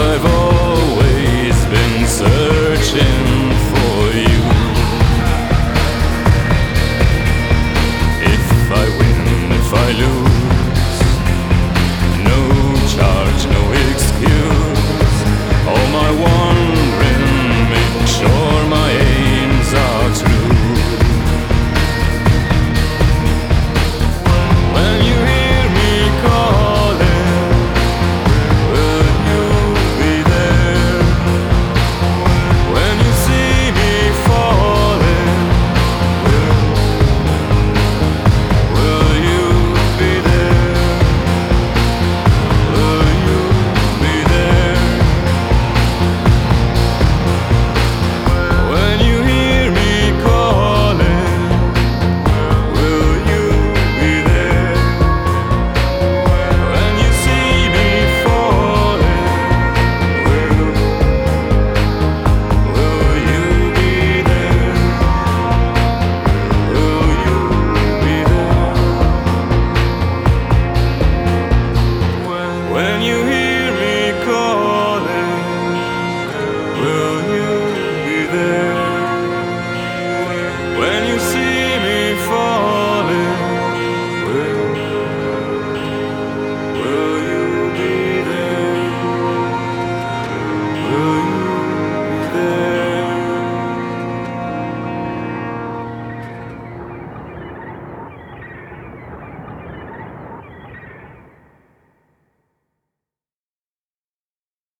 I've always been searching.